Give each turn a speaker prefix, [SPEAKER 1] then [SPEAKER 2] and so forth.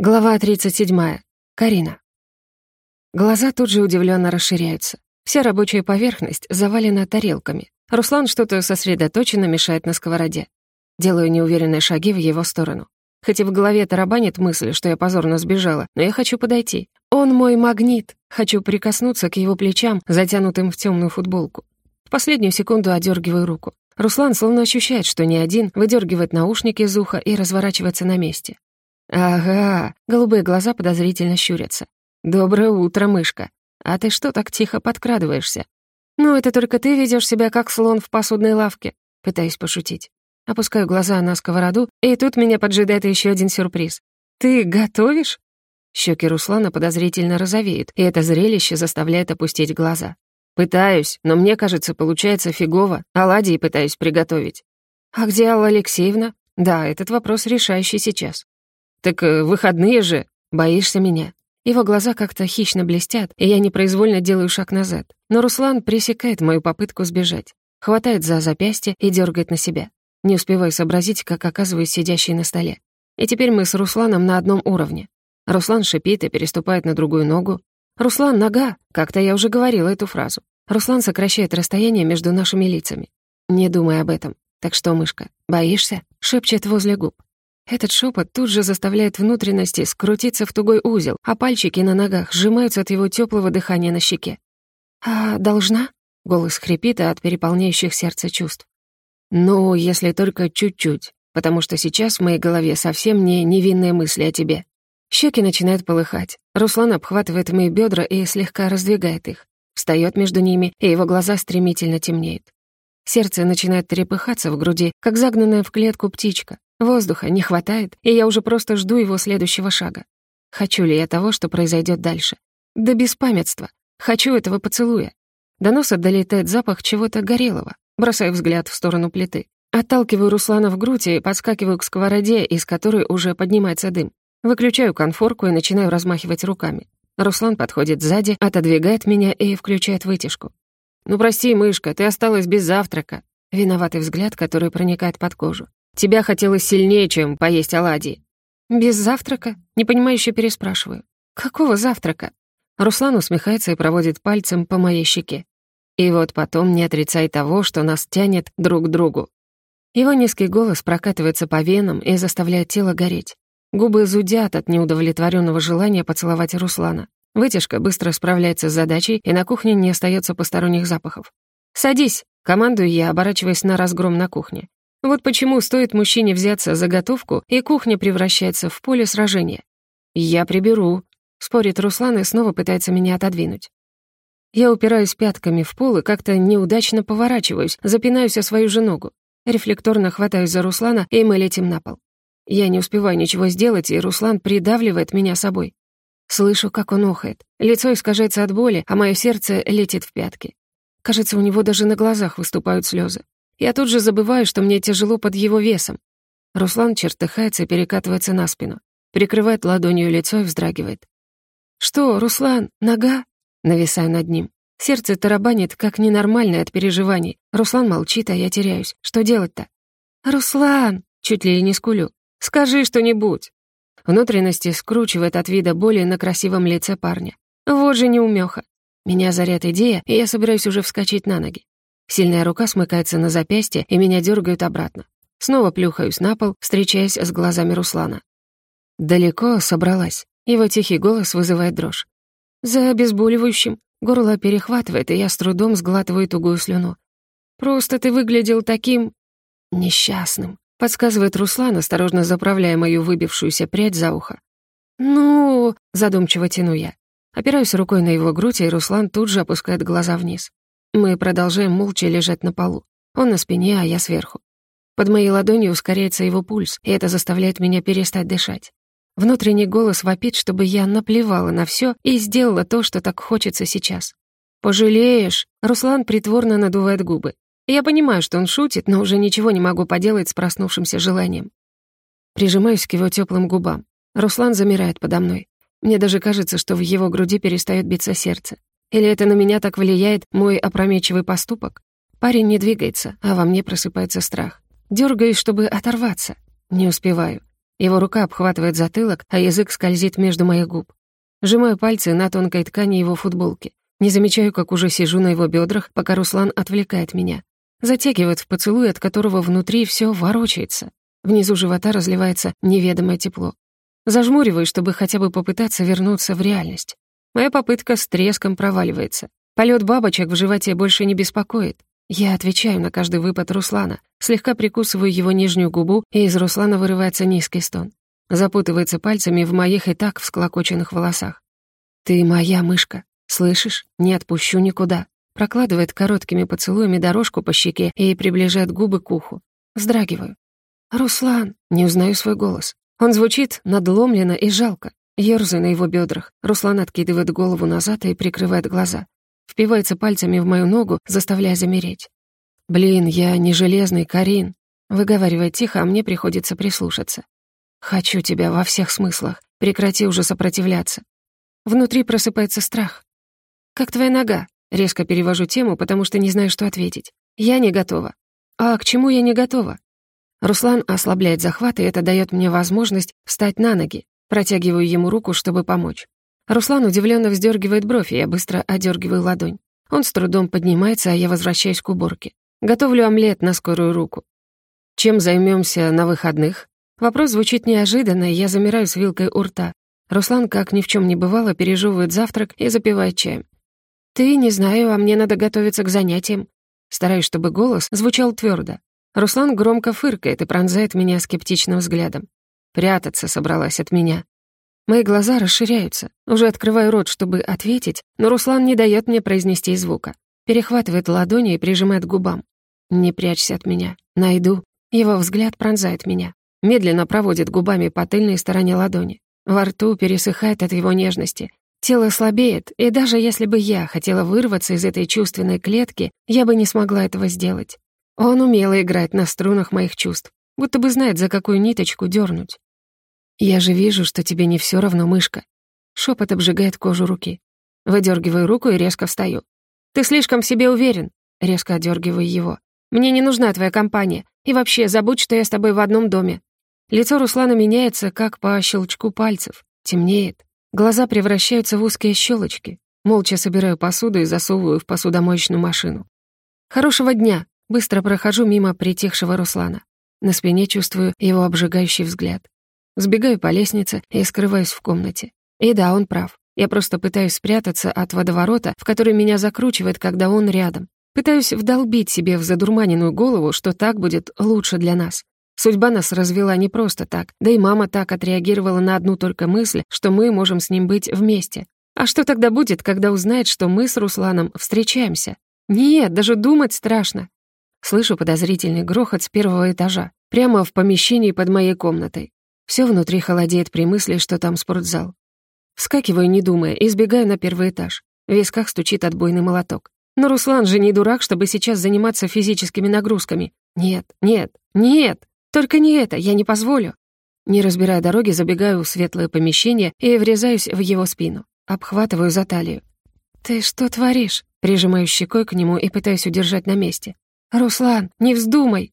[SPEAKER 1] Глава 37. Карина. Глаза тут же удивленно расширяются. Вся рабочая поверхность завалена тарелками. Руслан что-то сосредоточенно мешает на сковороде. Делаю неуверенные шаги в его сторону. Хоть и в голове тарабанит мысль, что я позорно сбежала, но я хочу подойти. Он мой магнит. Хочу прикоснуться к его плечам, затянутым в темную футболку. В последнюю секунду одергиваю руку. Руслан словно ощущает, что не один, выдергивает наушники из уха и разворачивается на месте. «Ага», — голубые глаза подозрительно щурятся. «Доброе утро, мышка. А ты что так тихо подкрадываешься?» «Ну, это только ты ведешь себя как слон в посудной лавке», — пытаюсь пошутить. Опускаю глаза на сковороду, и тут меня поджидает еще один сюрприз. «Ты готовишь?» Щеки Руслана подозрительно розовеют, и это зрелище заставляет опустить глаза. «Пытаюсь, но мне кажется, получается фигово. Оладьи пытаюсь приготовить». «А где Алла Алексеевна?» «Да, этот вопрос решающий сейчас. «Так э, выходные же! Боишься меня?» Его глаза как-то хищно блестят, и я непроизвольно делаю шаг назад. Но Руслан пресекает мою попытку сбежать. Хватает за запястье и дергает на себя. Не успеваю сообразить, как оказываюсь сидящей на столе. И теперь мы с Русланом на одном уровне. Руслан шипит и переступает на другую ногу. «Руслан, нога!» Как-то я уже говорила эту фразу. Руслан сокращает расстояние между нашими лицами. «Не думай об этом. Так что, мышка, боишься?» — шепчет возле губ. Этот шепот тут же заставляет внутренности скрутиться в тугой узел, а пальчики на ногах сжимаются от его теплого дыхания на щеке. «А должна?» — голос хрипит от переполняющих сердце чувств. «Ну, если только чуть-чуть, потому что сейчас в моей голове совсем не невинные мысли о тебе». Щеки начинают полыхать. Руслан обхватывает мои бедра и слегка раздвигает их. Встает между ними, и его глаза стремительно темнеют. Сердце начинает трепыхаться в груди, как загнанная в клетку птичка. Воздуха не хватает, и я уже просто жду его следующего шага. Хочу ли я того, что произойдет дальше? Да без памятства. Хочу этого поцелуя. До носа долетает запах чего-то горелого. Бросаю взгляд в сторону плиты. Отталкиваю Руслана в грудь и подскакиваю к сковороде, из которой уже поднимается дым. Выключаю конфорку и начинаю размахивать руками. Руслан подходит сзади, отодвигает меня и включает вытяжку. «Ну прости, мышка, ты осталась без завтрака». Виноватый взгляд, который проникает под кожу. Тебя хотелось сильнее, чем поесть оладьи». «Без завтрака?» Непонимающе переспрашиваю. «Какого завтрака?» Руслан усмехается и проводит пальцем по моей щеке. И вот потом не отрицай того, что нас тянет друг к другу. Его низкий голос прокатывается по венам и заставляет тело гореть. Губы зудят от неудовлетворенного желания поцеловать Руслана. Вытяжка быстро справляется с задачей, и на кухне не остается посторонних запахов. «Садись!» — командую я, оборачиваясь на разгром на кухне. Вот почему стоит мужчине взяться за готовку, и кухня превращается в поле сражения. «Я приберу», — спорит Руслан и снова пытается меня отодвинуть. Я упираюсь пятками в пол и как-то неудачно поворачиваюсь, запинаюсь о свою же ногу. Рефлекторно хватаюсь за Руслана, и мы летим на пол. Я не успеваю ничего сделать, и Руслан придавливает меня собой. Слышу, как он охает. Лицо искажается от боли, а мое сердце летит в пятки. Кажется, у него даже на глазах выступают слезы. Я тут же забываю, что мне тяжело под его весом. Руслан чертыхается и перекатывается на спину. Прикрывает ладонью лицо и вздрагивает. «Что, Руслан, нога?» Нависаю над ним. Сердце тарабанит, как ненормальное от переживаний. Руслан молчит, а я теряюсь. Что делать-то? «Руслан!» Чуть ли не скулю. «Скажи что-нибудь!» Внутренности скручивает от вида боли на красивом лице парня. Вот же неумеха. Меня заряд идея, и я собираюсь уже вскочить на ноги. Сильная рука смыкается на запястье, и меня дергают обратно. Снова плюхаюсь на пол, встречаясь с глазами Руслана. Далеко собралась. Его тихий голос вызывает дрожь. За обезболивающим. Горло перехватывает, и я с трудом сглатываю тугую слюну. «Просто ты выглядел таким... несчастным», — подсказывает Руслан, осторожно заправляя мою выбившуюся прядь за ухо. «Ну...» — задумчиво тяну я. Опираюсь рукой на его грудь, и Руслан тут же опускает глаза вниз. Мы продолжаем молча лежать на полу. Он на спине, а я сверху. Под моей ладонью ускоряется его пульс, и это заставляет меня перестать дышать. Внутренний голос вопит, чтобы я наплевала на все и сделала то, что так хочется сейчас. «Пожалеешь!» Руслан притворно надувает губы. Я понимаю, что он шутит, но уже ничего не могу поделать с проснувшимся желанием. Прижимаюсь к его теплым губам. Руслан замирает подо мной. Мне даже кажется, что в его груди перестает биться сердце. Или это на меня так влияет мой опрометчивый поступок? Парень не двигается, а во мне просыпается страх. Дёргаюсь, чтобы оторваться. Не успеваю. Его рука обхватывает затылок, а язык скользит между моих губ. Сжимаю пальцы на тонкой ткани его футболки. Не замечаю, как уже сижу на его бедрах, пока Руслан отвлекает меня. Затягивает в поцелуй, от которого внутри все ворочается. Внизу живота разливается неведомое тепло. Зажмуриваю, чтобы хотя бы попытаться вернуться в реальность. Моя попытка с треском проваливается. Полет бабочек в животе больше не беспокоит. Я отвечаю на каждый выпад Руслана, слегка прикусываю его нижнюю губу, и из Руслана вырывается низкий стон. Запутывается пальцами в моих и так всклокоченных волосах. «Ты моя мышка, слышишь? Не отпущу никуда». Прокладывает короткими поцелуями дорожку по щеке и приближает губы к уху. Вздрагиваю. «Руслан!» Не узнаю свой голос. Он звучит надломленно и жалко. Ёрзаю на его бедрах. Руслан откидывает голову назад и прикрывает глаза. Впивается пальцами в мою ногу, заставляя замереть. «Блин, я не железный, Карин!» Выговаривает тихо, а мне приходится прислушаться. «Хочу тебя во всех смыслах. Прекрати уже сопротивляться». Внутри просыпается страх. «Как твоя нога?» Резко перевожу тему, потому что не знаю, что ответить. «Я не готова». «А к чему я не готова?» Руслан ослабляет захват, и это дает мне возможность встать на ноги. Протягиваю ему руку, чтобы помочь. Руслан удивленно вздергивает бровь, и я быстро одергиваю ладонь. Он с трудом поднимается, а я возвращаюсь к уборке. Готовлю омлет на скорую руку. Чем займемся на выходных? Вопрос звучит неожиданно, и я замираю с вилкой у рта. Руслан, как ни в чем не бывало, пережевывает завтрак и запивает чаем. «Ты, не знаю, а мне надо готовиться к занятиям». Стараюсь, чтобы голос звучал твердо. Руслан громко фыркает и пронзает меня скептичным взглядом. Прятаться собралась от меня. Мои глаза расширяются. Уже открываю рот, чтобы ответить, но Руслан не дает мне произнести звука. Перехватывает ладони и прижимает к губам. «Не прячься от меня. Найду». Его взгляд пронзает меня. Медленно проводит губами по тыльной стороне ладони. Во рту пересыхает от его нежности. Тело слабеет, и даже если бы я хотела вырваться из этой чувственной клетки, я бы не смогла этого сделать. Он умело играет на струнах моих чувств, будто бы знает, за какую ниточку дернуть. «Я же вижу, что тебе не все равно, мышка». Шепот обжигает кожу руки. Выдергиваю руку и резко встаю. «Ты слишком в себе уверен», — резко одергиваю его. «Мне не нужна твоя компания. И вообще, забудь, что я с тобой в одном доме». Лицо Руслана меняется, как по щелчку пальцев. Темнеет. Глаза превращаются в узкие щелочки. Молча собираю посуду и засовываю в посудомоечную машину. «Хорошего дня!» Быстро прохожу мимо притихшего Руслана. На спине чувствую его обжигающий взгляд. Сбегаю по лестнице и скрываюсь в комнате. И да, он прав. Я просто пытаюсь спрятаться от водоворота, в который меня закручивает, когда он рядом. Пытаюсь вдолбить себе в задурманенную голову, что так будет лучше для нас. Судьба нас развела не просто так, да и мама так отреагировала на одну только мысль, что мы можем с ним быть вместе. А что тогда будет, когда узнает, что мы с Русланом встречаемся? Нет, даже думать страшно. Слышу подозрительный грохот с первого этажа, прямо в помещении под моей комнатой. Все внутри холодеет при мысли, что там спортзал. Вскакиваю, не думая, и сбегаю на первый этаж. В висках стучит отбойный молоток. Но Руслан же не дурак, чтобы сейчас заниматься физическими нагрузками. Нет, нет, нет, только не это, я не позволю. Не разбирая дороги, забегаю в светлое помещение и врезаюсь в его спину. Обхватываю за талию. «Ты что творишь?» Прижимаю щекой к нему и пытаюсь удержать на месте. «Руслан, не вздумай!»